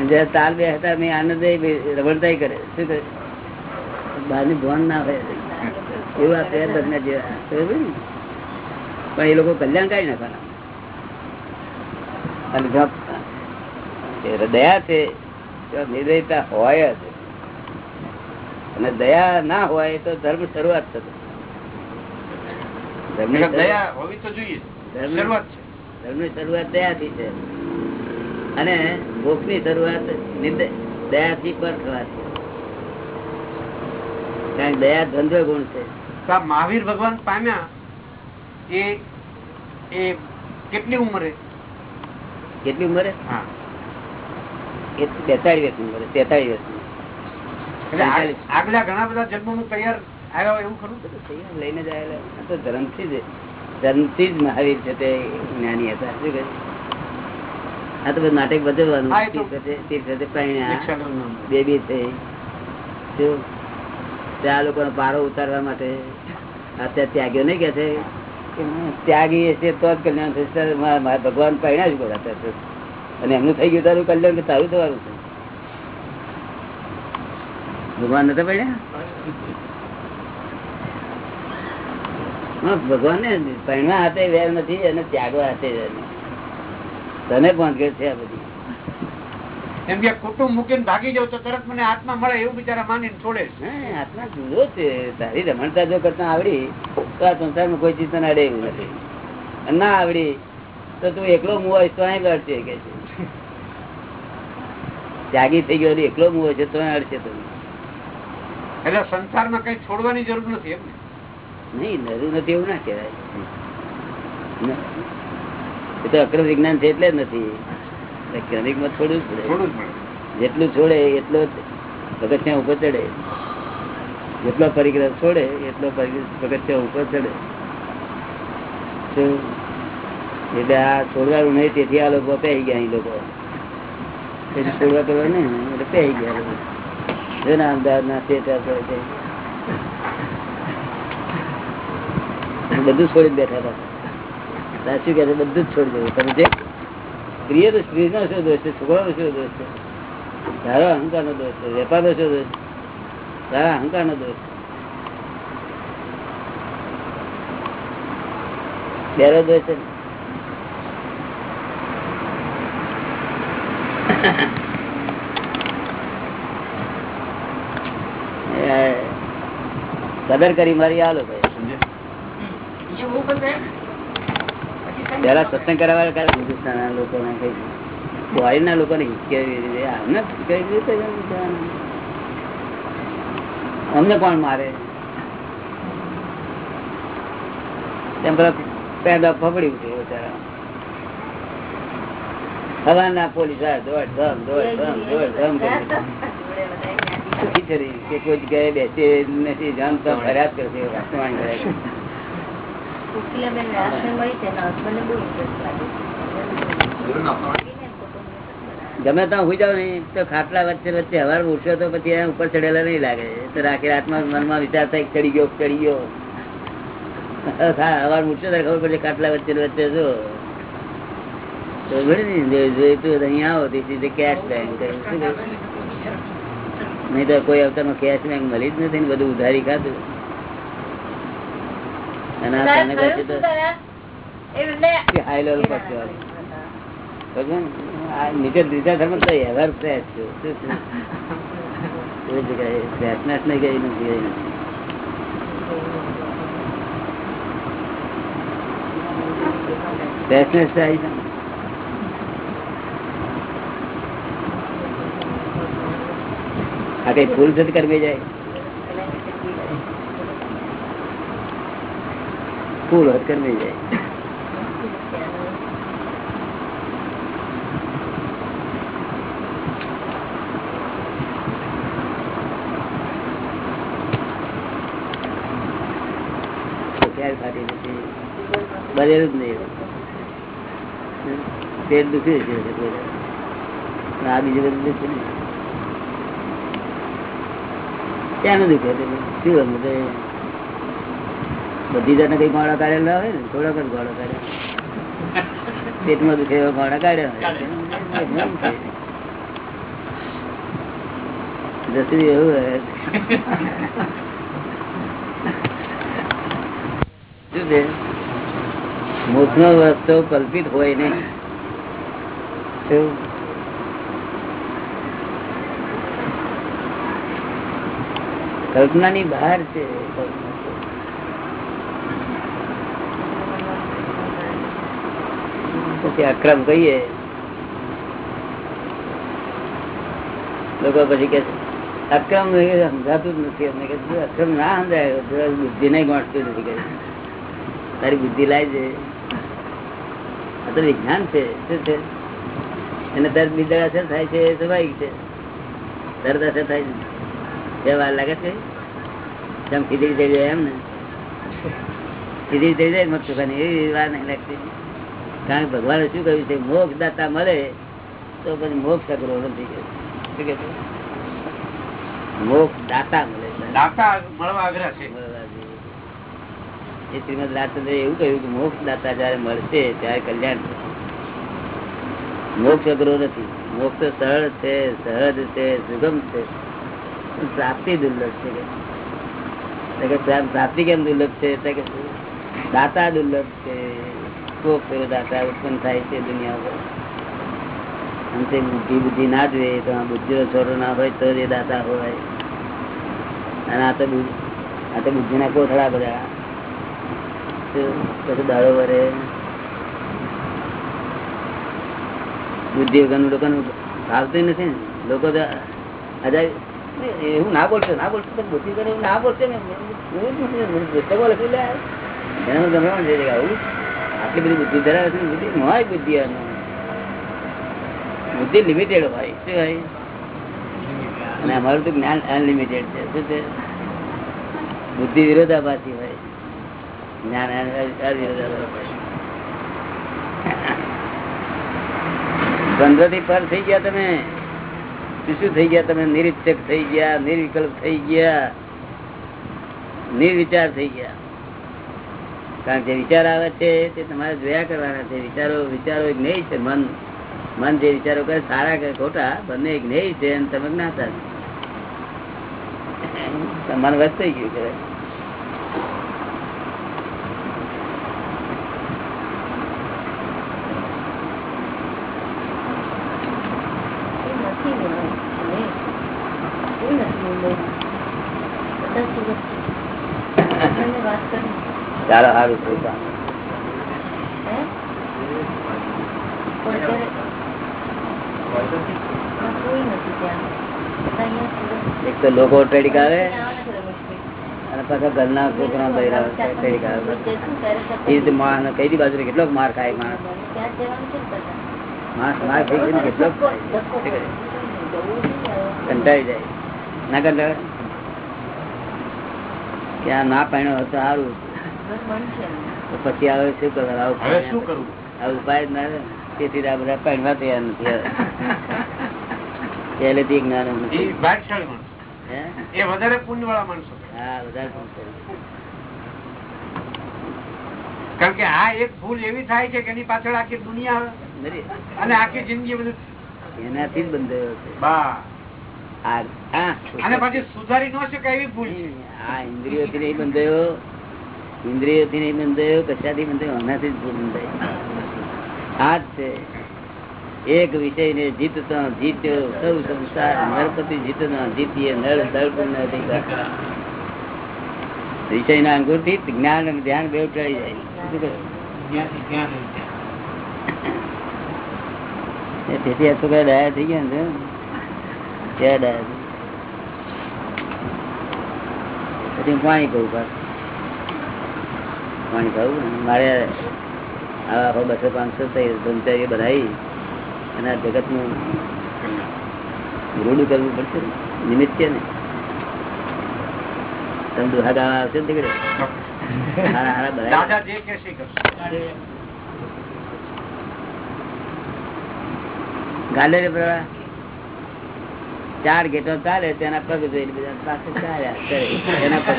જયારે તાલ બે હતા મેં આનંદ રમણતાઈ કરે. શું કરે? બહારની ભણ ના હોય. એવું આ પ્રેમ જેવા? પણ એ લોકો કલ્યાણકારી નાખવાના અને દયા છે નિર્દયતા હોય જ. અને દયા ના હોય તો ધર્મ શરૂઆત થતો. ધર્મની એટલે દયા હોવી તો જોઈએ. ધર્મ- ની ધર્મની શરૂઆત દયાથી છે. અને ભોગની શરૂઆત દયાથી પર થવાથી કારણ દયા ધંધો ગુણ છે. મહાવીર ભગવાન પામ્યા એ એ કેટલી ઉંમરે? કેટલી ઉંમરે? હા. બેતાળીસ ઉંમરે તેતાળીસ વર્ષની એટલે આ- આગલા ઘણા બધા જન્મોનું તૈયાર આવ્યા હોય એવું ખરું? લઈને જ આવેલા. તો ધર્મથી જ ધર્મથી જ મહાવીર છે તે જ્ઞાની હતા. શું કહે આ તો બધું નાટક. દીક્ષાનું બેબી થઈ લોકો પારો ઉતારવા માટે અત્યારે ત્યાગ્યો નહીં કે છે? ત્યાગી છે તો જ કલ્યાણ થશે. ભગવાન પહેણ્યા જ અત્યારે અને એમનું થઈ ગયું તારું કલ્યાણ કે તારું થવાનું છે? ભગવાન નતા પહેણ્યા ભગવાન ને પહેણવા હાથે વેર નથી અને ત્યાગવા હાથે વેર નથી. તને પણ કે છે આ બધી? એમ કે કુટુંબ મૂકીને ભાગી જાવ તો તરત મને આત્મા મળે એવું બિચારા માનીને છોડે આત્મા જુદો છે. તારી રમણતા જો કરતા આવડી તો આ સંસારમાં કોઈ ચીજ તને અડે એવું નથી. ના આવડી તો તું એકલો મુવો હોય તો અહીં અડશે કે છે. ત્યાગી થઈ ગયો એકલો મુવો છે તો અહીં અડશે તમે એટલે સંસારમાં કઈ છોડવાની જરૂર નથી એમ? નહીં જરૂર નથી એવું ના કહેવાય. એ તો અક્રમ વિજ્ઞાન છે એટલે જ નથી. ક્રમિકમાં થોડું પડે. છોડવું જ પડે. જેટલું છોડે એટલો પગથિયા ઉપર ચડે. જેટલો પરિગ્રહ છોડે એટલો પગથિયા ઉપર ચડે. એટલે આ છોડવાનું નહીં તેથી આ લોકો પહેરી ગયા અહીં લોકો. તેથી છોડવા કરવા નહીં એટલે પહેરી ગયા લોકો. જો ને અમદાવાદ ના થિયેટર. બધું છોડી બેઠા હતા. સાચું કે બધું જ છોડી દેવું. તમે જે સ્ત્રીએ તો સ્ત્રી નો શું દોષ છે? છોકરાનો શું દોષ છે? તારો અહંકાર નો દોષ છે. વેપાર નો શું દોષ છે? તારા અહંકાર નો દોષ છે. બેરો દોષ છે કદર કરી મારી આ લોકો સમજે એ બહુ બધે પછી કઈ પેલા સત્સંગ કરાવવા કરે લોકો ને કઈ બોડી ના કઈ રીતે અમને કોણ મારે? તેમ પેલા પેદા બિચારા. હવાના પોલીસ દોડ ધમ દોડ ધમ દોડ ધમ કરી કે કોઈ જગ્યાએ બેસી નથી જાણતા ફરિયાદ કરશે વાસણવાણી કરે. ગમે ત્યાં હુઈ જાવ નહીં તો ખાટલા વચ્ચે વચ્ચે હવાર ઉઠશો તો પછી એના ઉપર ચડેલા નહીં લાગે. તો રાખી રાતમાં મનમાં વિચાર થાય ચડી ગયો ચડી ગયો. હા, હવાર ઉઠશો ત્યારે ખબર પડશે ખાટલા વચ્ચે વચ્ચે જો નહીં તો કોઈ અવતારમાં કેશ બેંક મળી જ નથી ને, બધું ઉધારી ખાધું. અને તને પછી તો હાઈ લેવલ પર આ નીચે ત્રીજા ધર્મ તો એવર ફ્રેશ છે. શું છે? કોઈ જગ્યાએ ફ્રેશનેસ નહીં ગઈ નથી ગઈ નથી. ફ્રેશનેસ આવી છે. આ કઈ ભૂલ સત કરવી જાય? ફૂલ હત કરવી જાય. બરેલું જ નહીં પેટ દુખી છે આ બીજું બધું દુખે નહીં. ક્યાં દુખે? શું એમ તો બધી જાતના કઈ ગોળા કાઢેલા હોય ને, થોડાક જ ગોળા કાઢે પેટમાં દુખે ગોળા કાઢ્યા જસરી એવું મોક્ષ નો રસ્તો કલ્પિત હોય નહીં. કલ્પના કલ્પનાની બહાર છે. પછી અક્રમ કહીએ. લોકો પછી કે અક્રમ સમજાતું જ નથી. અમને કે અક્રમ ના સમજાય બુદ્ધિ નહીં ગોઠતું નથી. કે તારી બુદ્ધિ લાય છે. આ તો વિજ્ઞાન છે. શું છે? એને દર્દ બીજા અસર થાય છે, એ સ્વાભાવિક છે. દર્દ અસર થાય છે. બે વાર લાગે છે. જેમ ખીચડી થઈ જાય એમ ને. ખીચડી થઈ જાય મત સુખાની એવી વાર નહીં લાગતી. કારણ કે ભગવાને શું કહ્યું છે? મોક્ષ દાતા મળે તો પછી મોક્ષ અઘરો નથી? મોક્ષ દાતા મળે દાતા મળવા આગ્રહ છે. એ શ્રીમદ રાજચંદ્ર એવું કહ્યું કે મોક્ષ દાતા જયારે મળશે ત્યારે કલ્યાણ મોક્ષ અઘરો નથી. મોક્ષ સરળ છે સહજ છે સુગમ છે. પ્રાપ્તિ દુર્લભ છે પ્રાપ્તિ કેમ દુર્લભ છે? દાતા દુર્લભ છે. કોક એવો દાખલા ઉત્પન્ન થાય છે દુનિયા ઉપર. અને બુદ્ધિ બુદ્ધિ ના જોઈએ તો આ બુદ્ધિનો ના હોય તો એ દાતા હોય. અને આ તો આ તો બુદ્ધિના કોથળા બધા. પછી દાડો વરે. બુદ્ધિ વગરનું લોકોનું ભાવતું નથી ને. લોકો તો હજાર એવું ના બોલશે ના બોલશે તો બુદ્ધિ વગર એવું ના બોલશે ને. એવું જ નથી. પુસ્તકો લખી લે એનું ગમરાણ છે આટલી બધી બુદ્ધિ ધરાવે છે બુદ્ધિ હોય બુદ્ધિ બુદ્ધિ લિમિટેડ હોય, શું હોય? અને અમારું તો જ્ઞાન અનલિમિટેડ છે, શું છે? બુદ્ધિ વિરોધાભાસી હોય. જ્ઞાન બંધો થી પર થઈ ગયા તમે. શું થઈ ગયા તમે? નિરીક્ષક થઈ ગયા, નિર્વિકલ્પ થઈ ગયા. નિર્વિચાર થઈ ગયા. કારણ કે વિચાર આવે છે તે તમારે જોયા કરવાના છે. વિચારો વિચારો એક નહીં છે, મન. મન જે વિચારો કરે સારા કે ખોટા, બંને એક નહીં છે અને તમે જ્ઞાતા છો. મન વસ્ત થઈ ગયું કે એ નથી ને ભાઈ. કોઈ નથી મુંબઈમાં. બધા સુરતથી. આપણને વાત કરી ચાલો સારું થયું કામ. હે? પણ અત્યારે ના, કોઈ નથી ત્યાં બધા અહીંયા સુરત એક તો લોકો ટ્રેડિંગ આવે. અને પાછા ઘરના છોકરા ટ્રેડિંગ આવે એ રીતે માણસ કઈ દી બાજુ કેટલોક માર ખાય માણસ. માણસ માર ખાઈ ગયો કેટલોક. કંટાળી જાય ના કંટાળે ક્યાં ના પાણ્યો હતો સારું પછી આવે શું કરવાનું? આવું હવે શું કરવું? આ ઉપાય ના તેથી આ બધા પાણવા તૈયાર નથી પહેલેથી જ્ઞાન એ ભાગશાળી માણસ. એ વધારે પુણ્ય વાળા માણસો. હા વધારે કારણ કે આ એક ભૂલ એવી થાય છે કે એની પાછળ આખી દુનિયા આવે. અને આખી જિંદગી બધું એનાથી જ બંધાયો છે. બા. આ હા, અને પછી સુધારી ન શકે એવી ભૂલ આ ઇન્દ્રિયોથી નહીં બંધાયો ઇન્દ્રિયોથી નહીં બંધાયો કશાથી બંધાયો આનાથી જ બંધાય આ જ છે. એક વિષય ને જીતતો જીત્યો, સૌ સંસાર નરપતિ જીતતો જીતીએ, નળ દર્પણ અધિકાર. વિષય ના અંગુરથી જ્ઞાન અને ધ્યાન બે ટળી જાય. શું કહે? એ તેથી આ છોકરા ડાયા થઈ ગયા ને ક્યાં ડાયા? થઈ? પછી હું પાણી કહું પાછું પાણી ખાવું મારે આવા બસો પાંચસો બ્રહ્મચારી બનાવી અને આ જગતનું રૂડું કરવું પડશે. નિમિત્ત છે ને તમે દુહા ગાવા આવશે ને તીકડે હારા હારા. ગાલે પ્રભા. ચાર ગેટો ચાલે તેના પગ જોઈને બીજા પાસે ચાલ્યા કરે એના પગ?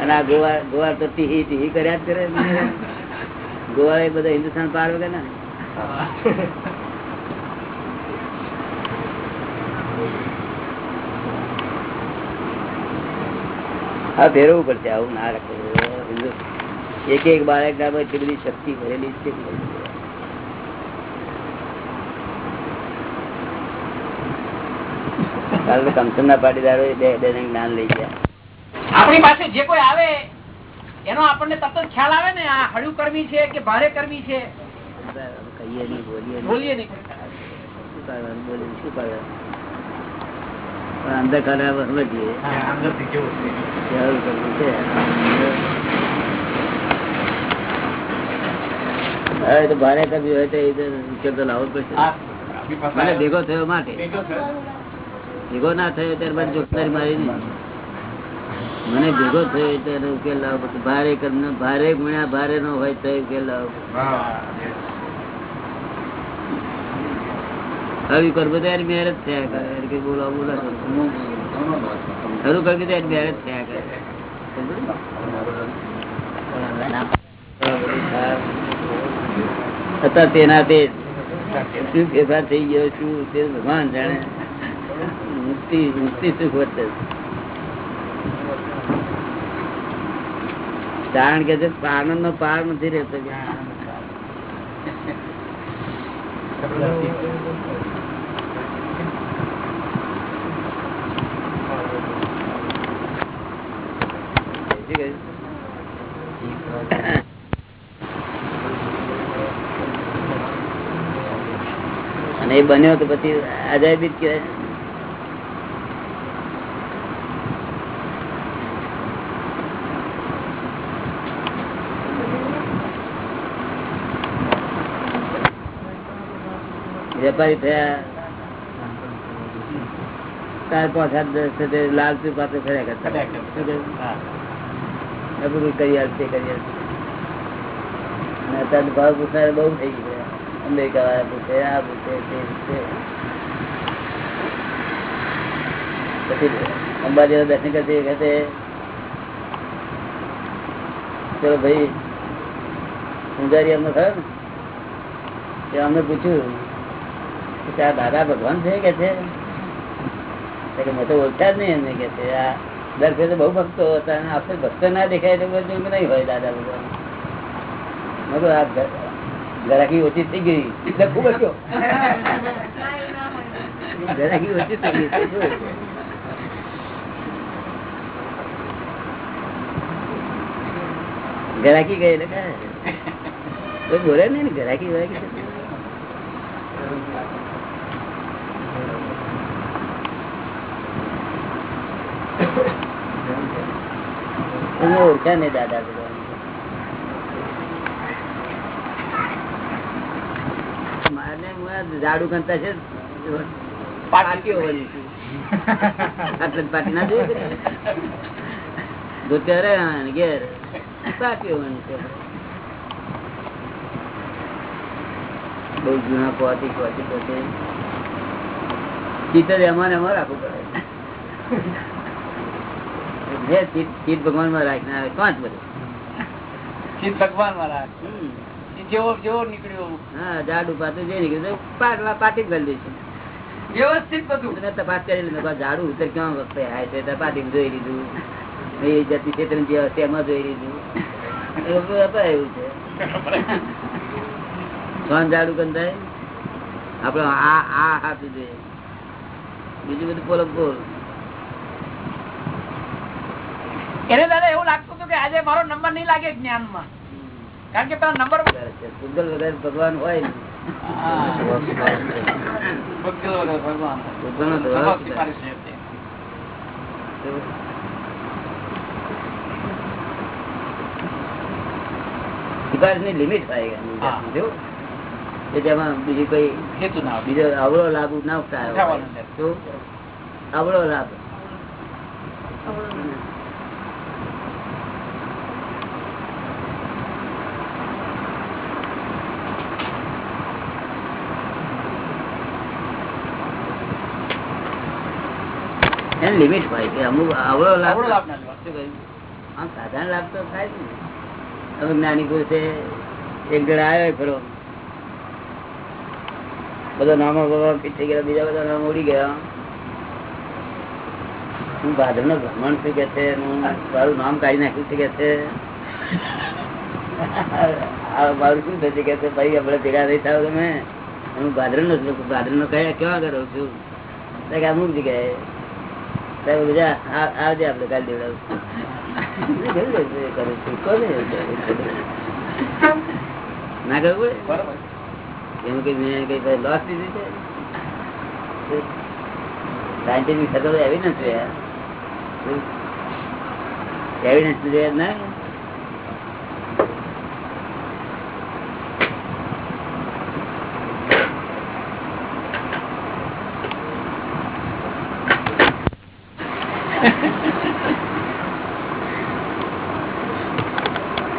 અને આ ગોવા ગોવા તો ટીહી ટીહી કર્યા જ કરે. ગોવા એ બધા હિન્દુસ્તાન પાર વગર ને. હા, ફેરવવું પડશે. આવું ના રાખવું એક એક બાળક ના એટલી બધી શક્તિ ભરેલી છે. કાલે કમસમ ના પાટીદારો બે બે જ્ઞાન લઈ ગયા. આપણી પાસે જે કોઈ આવે એનો આપણને તરત જ ખ્યાલ આવે ને આ હળું કરવી છે કે ભારે કરવી છે? કહીએ નહીં બોલીએ બોલીએ નહીં. બોલીએ શું કરવાનું અંદર કાઢે સમજીએ અંદરથી કેવું છે કે આવું કરવું છે હવે તો ભારે કરવી હોય તો એ તો તો લાવવો પડશે ભેગો થયો. માટે ભેગો ના થયો ત્યારે બાદ જોખદારી મારી નહીં. મને ભેગો થયો એટલે ઉકેલ લાવો. પછી ભારે ભારે ગુણ્યા, ભારે નો હોય તો ઉકેલ લાવો. તો એની મહેનત થયા કરે. કે બોલા બોલા ખરું એની મહેનત થયા કરે. છતાં તેના તે શું ફેરફાર થઈ ગયો, શું તે ભગવાન જાણે. મુક્તિ મુક્તિ સુખ વર્તે કારણ કે આનંદ નો પાર નથી રહેતો અને એ બન્યો તો પછી અજાયબી જ કહેવાય. વેપારી થયા ચાર પાંચ હાથ દસ લાલ તું પાસે ફર્યા કરતા. બધું કરી આવશે કરી આવશે. અત્યારે ભાવ પૂછનાર બહુ થઈ ગયું અમેરિકા વાળા પૂછે આ પૂછે તે પૂછે. પછી અંબાજી દર્શન કરતી વખતે ચલો ભાઈ પૂજારી અમને થયો ને અમને પૂછ્યું ત્યાં દાદા ભગવાન છે કે છે? મેં તો ઓળખ્યા જ નહીં એમને કે છે. આ દર ફેરે બહુ ભક્તો હતા અને આપણે ભક્તો ના દેખાય તો બધું નહીં હોય દાદા ભગવાન. મેં તો આ ગરાકી ઓછી થઈ ગઈ. ખૂબ જ ગયો. ઘરાકી ઓછી થઈ ગઈ. ગરાકી ગઈ એટલે બોલે નહીં ને ગરાકી વરાકી ઝાડુ કરતા છે ઘેર. પાટીઓ બની જૂના પોતી પોતી પોતે ચિત્ર એમાં એમાં રાખવું પડે. જે ચિત્ત ભગવાનમાં રાખીને આવે પાંચ બધું. ચિત્ત ભગવાનમાં રાખ જેવો જેવો નીકળ્યો. હા જાડુ પાતું જે નીકળ્યું તો પાટલા પાટી જ કરી દઈશું વ્યવસ્થિત બધું. તપાસ કરી લીધું ઉતર ક્યાં વખતે આવે છે? તો પાટી જોઈ લીધું. એ જતી ક્ષેત્ર જે હશે એમાં જોઈ લીધું. એવું છે. સોન ઝાડુ કંદાય આપડે આ આ હાથું જોઈએ બીજું બધું પોલો પોલ એને દાદા એવું લાગતું હતું કે આજે મારો નંબર નહીં લાગે જ્ઞાનમાં. કારણ કે પેલા નંબર ભૂગલ વગર ભગવાન હોય લિમિટ થાય કે જેમાં બીજી કોઈ હેતુ ના બીજો અવળો લાભ ના ઉઠાવવાનો અવળો લાભ. એની લિમિટ હોય કે અમુક અવળો લાભ? આમ સાધારણ લાભ તો થાય જ ને. અમુક પુરુષે એક જણ આવ્યો ખરો. બધા નામો બાબા પીઠી ગયા બીજા બધા નામ ઉડી ગયા. હું ભાદર નો ભ્રમણ શું કે છે મારું નામ કાઢી નાખ્યું છે કે છે? મારું શું થશે કે છે? ભાઈ આપણે ભેગા થઈ થાવ તમે. હું ભાદર નો ભાદર નો કયા કેવા કરો છું? અમુક જગ્યાએ બીજા આવજે આપણે કાલ દેવડાવું. ના કરવું બરોબર કઈ મેં કઈ લોસ લીધી છે? સાયન્ટિફિક થતો એવિડન્સ છે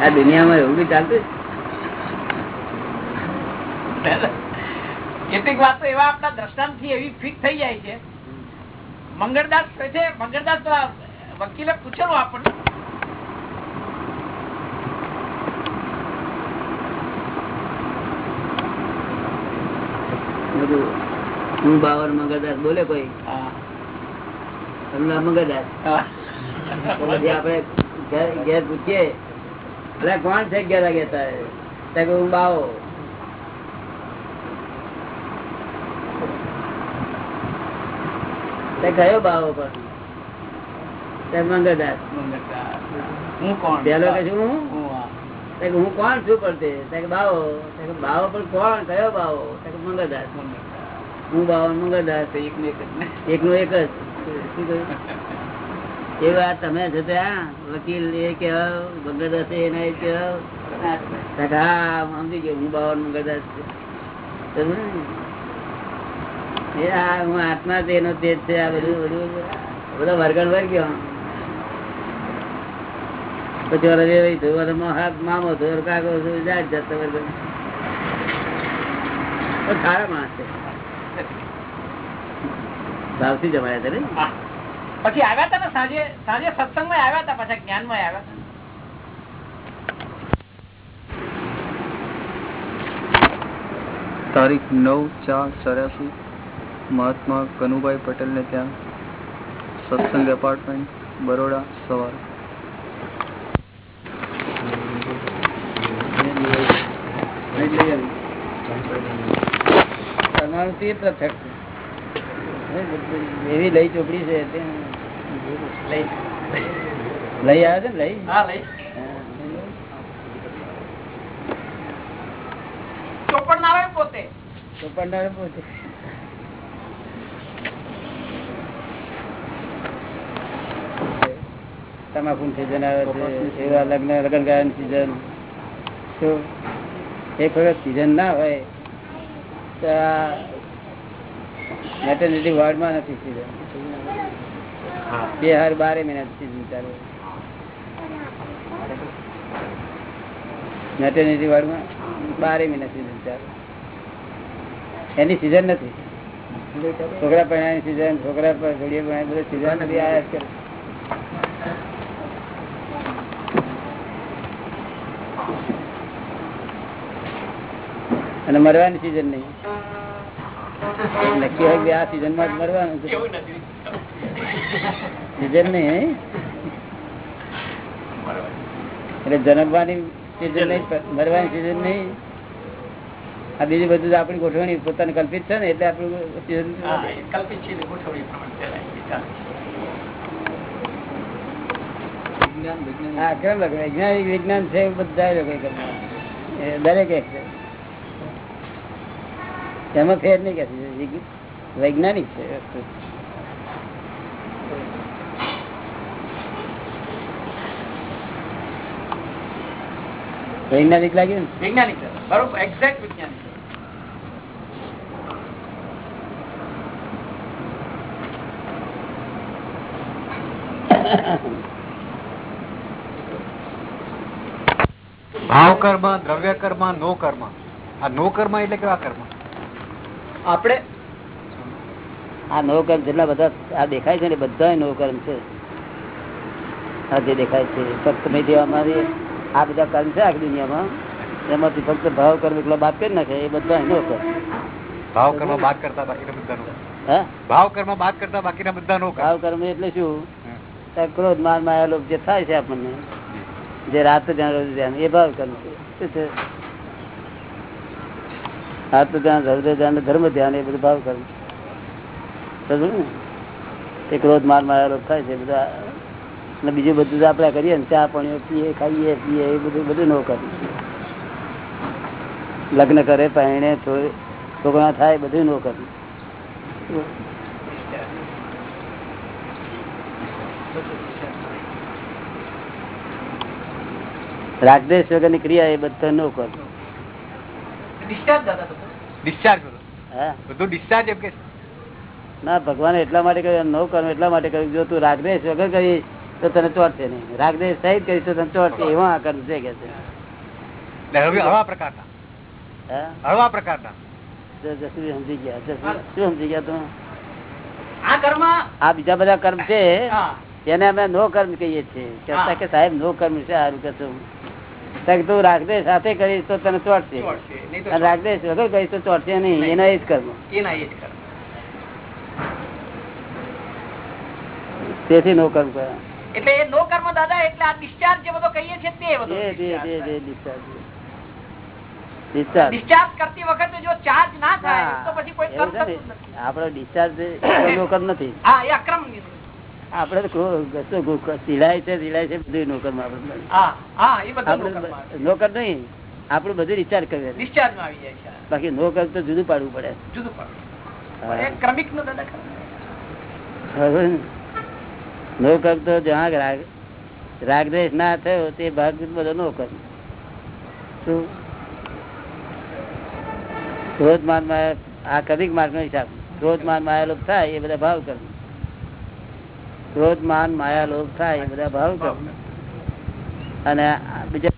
આ દુનિયામાં એવું બી ચાલતું? કેટલીક વાતો એવા આપણા દ્રષ્ટાંતથી એવી ફિટ થઈ જાય છે. મંગળદાસ કહે છે મંગળદાસ તો વકીલે પૂછેલું આપણને. બધું હું બાવર મંગળદાસ બોલે કોઈ. તમને પછી આપણે ઘેર ઘેર પૂછીએ એટલે કોણ છે અગિયાર વાગે તારે હું બાવો ગયો બાવો પણ? હું કોણ? છું હું? હું કોણ છું પણ બાવો. પણ કોણ? કયો બાવો? મંગળદાસ. હું બાવો મંગળદાસ. એક નું. એક જ. શું કહ્યું એ વાત તમે ત્યાં વકીલ એ કેવા મંગળદાસ એને કેવા સમજી ગયો હું બાવન આ હું આત્મા તેનો તેજ છે આ બધું બધું બધો વર્ગણ વર્ગ્યો પછી ઓલા રહી થયું, મામો થયો, કાકો થયો, જાય જતો વર્ગણ. સારા માણસ છે. ભાવથી જમાયા હતા ને. પછી આવ્યા હતા ને સાંજે સાંજે સત્સંગમાં આવ્યા હતા પાછા જ્ઞાનમાં આવ્યા હતા તારીખ નવ ચાર ચોર્યાસી મહાત્મા કનુભાઈ પટેલને ત્યાં સત્સંગ એપાર્ટમેન્ટ બરોડા સવાર તમારું તે. એવી લઈ ચોપડી છે લઈ. આવે છે ને લઈ? હા લઈ. ચોપડ ના આવે પોતે? તો પંડાળ પોતે. તમાકુ સિઝન આવે છે. એવા લગ્ન લગ્ન ગાયન સિઝન એક વખત સિઝન ના હોય મેટર્નિટી વોર્ડમાં નથી સિઝન બે હાર બારે મહિના સિઝન ચાલે. મેટર્નિટી વોર્ડમાં બારે મહિના સિઝન ચાલે. એની સિઝન નથી. છોકરા પહેણાની સિઝન છોકરા પર જોડીએ પહેણાય બધી સિઝન નથી આવ્યા જ અને મરવાની સિઝન નહીં. નક્કી હોય કે આ સિઝનમાં જ મરવાનું સિઝન નહીં એટલે જન્મવાની સિઝન નહીં મરવાની સિઝન નહીં. આ બીજું બધું તો આપણી ગોઠવણી પોતાની કલ્પિત છે ને એટલે આપણું સિઝન હા કલ્પિત છે વૈજ્ઞાનિક વિજ્ઞાન છે બધા લોકો દરેક એક છે. એમાં ફેર નહીં કે વૈજ્ઞાનિક છે વૈજ્ઞાનિક લાગ્યું ને? વૈજ્ઞાનિક બરોબર એક્ઝેક્ટ વૈજ્ઞાનિક ભાવ કર્મ દ્રવ્ય કર્મ નો કર્મ આ નો કર્મ એટલે કેવા કર્મ? આપણે આ નવકર્મ જેટલા બધા આ દેખાય છે ને બધા નવકર્મ છે. આ જે દેખાય છે ફક્ત મેં જે અમારી આ બધા કર્મ છે આખી દુનિયામાં એમાંથી ફક્ત ભાવ કર્મ એકલો બાદ કરી નાખે એ બધા નો કર્મ ભાવ કર્મ બાદ કરતા બાકીના બધા ભાવ કર્મ બાદ કરતા બાકીના બધા નો ભાવ કર્મ એટલે શું? ક્રોધ માર માયા લોભ જે થાય છે આપણને જે રાત ધ્યાન રોજ ધ્યાન એ ભાવ કર્મ છે. શું છે? રાત ધ્યાન હૃદય ધ્યાન ધર્મ ધ્યાન એ બધું ભાવ કરવું સમજવું ને એ ક્રોધ માર માયા થાય છે, બધા અને બીજું બધું આપણે કરીએ ને, ચા પાણી પીએ, ખાઈએ, પીએ, એ બધું બધું ન કરવું લગ્ન કરે, પહેણે છોકરા થાય, બધું ન કરવું રાગદેશ વગરની ક્રિયા એ બધા નો કરવું ના ભગવાન એટલા માટે કહ્યું નવ કર્મ એટલા માટે કહ્યું જો તું રાગદેશ વગર કરી તો તને ચોટશે નહીં. રાગદેશ સહિત કરી તો તને ચોટશે એવા આ કર્મ છે કે છે. હળવા પ્રકારના હળવા પ્રકારના સમજી ગયા? શું સમજી ગયા તું? આ કર્મ આ બીજા બધા કર્મ છે એને અમે નો કર્મ કહીએ છીએ. કે સાહેબ નો કર્મ છે સારું કે તું રાખદે સાથે કરીશ તો તને ચોટશે. રાગદેશ વગર કરીશ તો ચોટશે નહીં એના એ જ કર્મ. તેથી નો કર્મ કરે. એટલે એ નો કર્મ દાદા એટલે આ ડિસ્ચાર્જ જે બધો કહીએ છીએ તે બધો. ડિસ્ચાર્જ કરતી વખતે જો ચાર્જ ના થાય તો પછી કોઈ કર્મ આપણો ડિસ્ચાર્જ કર્મ નથી. હા એ અક્રમ આપડે સિલાય છે સિલાય છે બધું નોકરમાં નોકર નહીં આપણું બધું રિચાર્જ કરીએ ડિસ્ચાર્જમાં આવી જાય છે. બાકી નોકર તો જુદું પાડવું પડે. જુદું પાડવું ક્રમિકનું દાદા ખરું. બરાબર ને? નોકર તો જ્યાં રાગ રાગદ્વેષ ના થયો તે ભાગ બધો નોકર. શું? ક્રોધ માનમાં આ કદીક માર્ગ નો હિસાબ. ક્રોધ માન આ લોકો થાય એ બધા ભાવ કર ક્રોધ માન માયા લોભ થાય એ બધા ભાવ અને બીજા